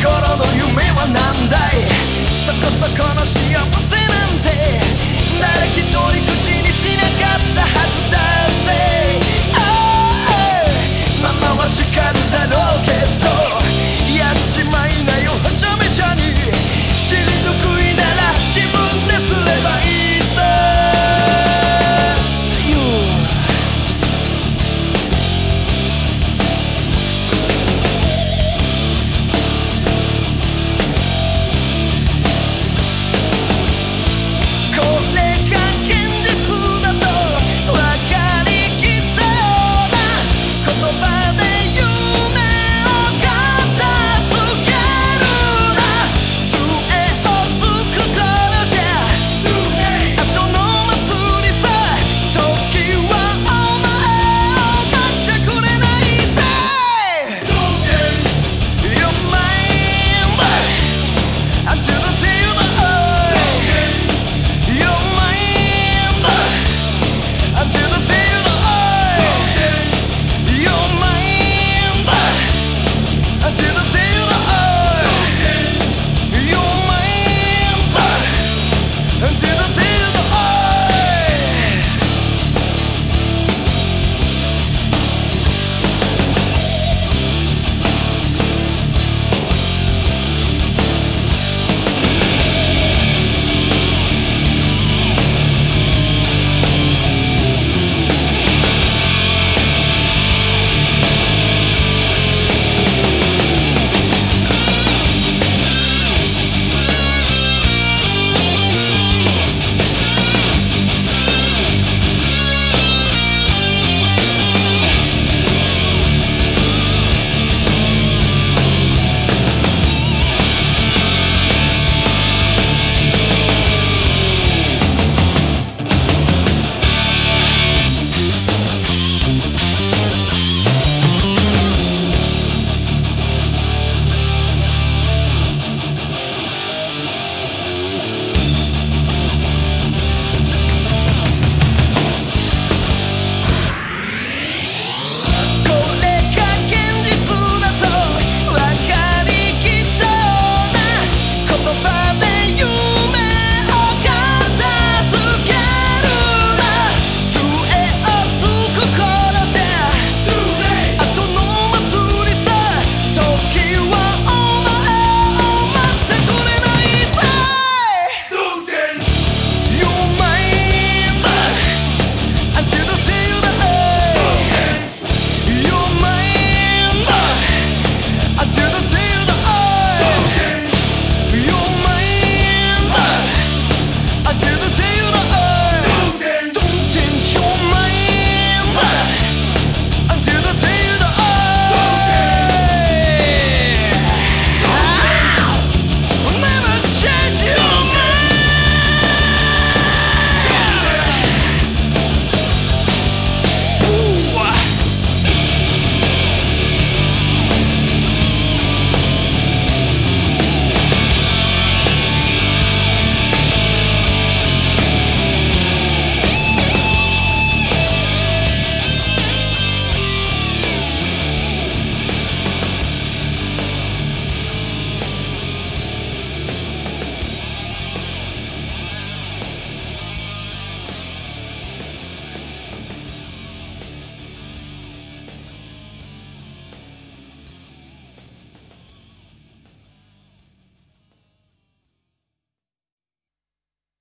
心の夢は何だい？そこそこの幸せなんて